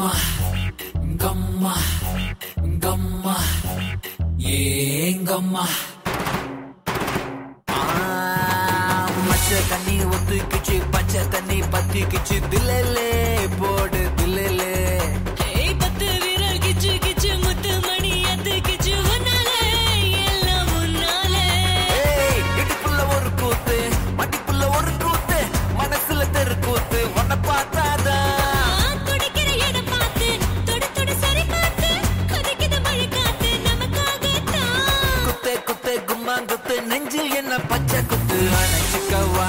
கம்மா கம்மா கம்மா ஏங்கம்மா மச்ச தண்ணி ஒத்துக்கிச்சு பச்சை தண்ணி பத்திக்கிச்சு தில்லலே போடு தில்லலே. மட்டிக்குள்ள ஒரு கூத்து மனசுல தெரு கூத்து உன்னை பார்த்தா மாங்குத்து நெஞ்சில் என்ன பச்சை குத்து. அணைச்சுக்கவா.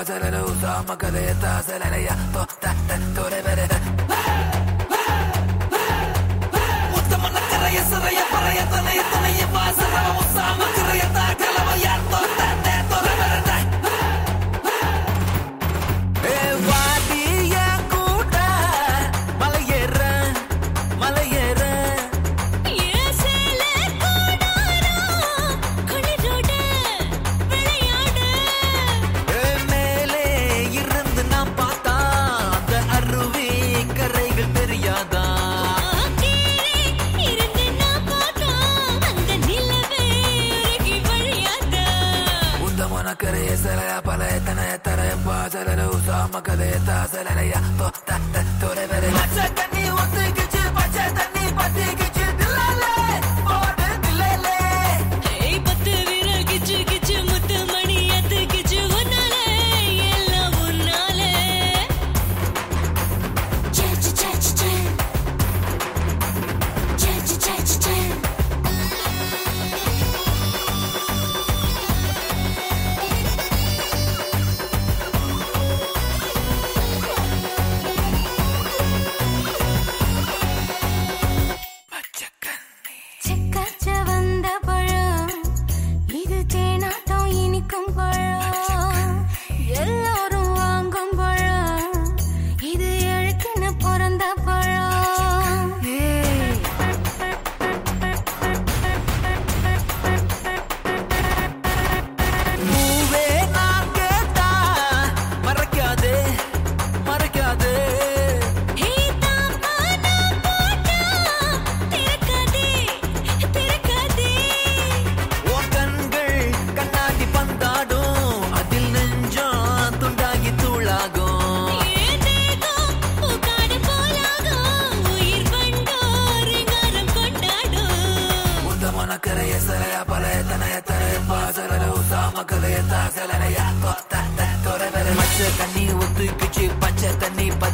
I'm Makadeeta acelere ja tohte tuli vedetä Ama kadeta zeleneye Tohta tuğle veremez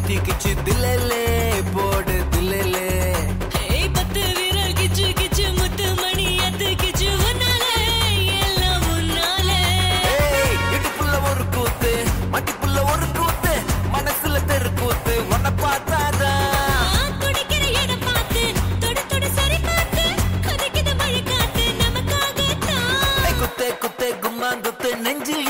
கிச்சு தில்லலே போடு தில்லலே பத்து விரல் கிச்சு கிச்சு முத்து மணி அத்து கிச்சு உன்னாலே எல்லாம் உன்னாலே. இடுப்புள்ள ஒரு கூத்து மட்டிப்புள்ள ஒரு கூத்து மனசுல தெரு கூத்து உன்னை பார்த்தாதான் நெஞ்சில்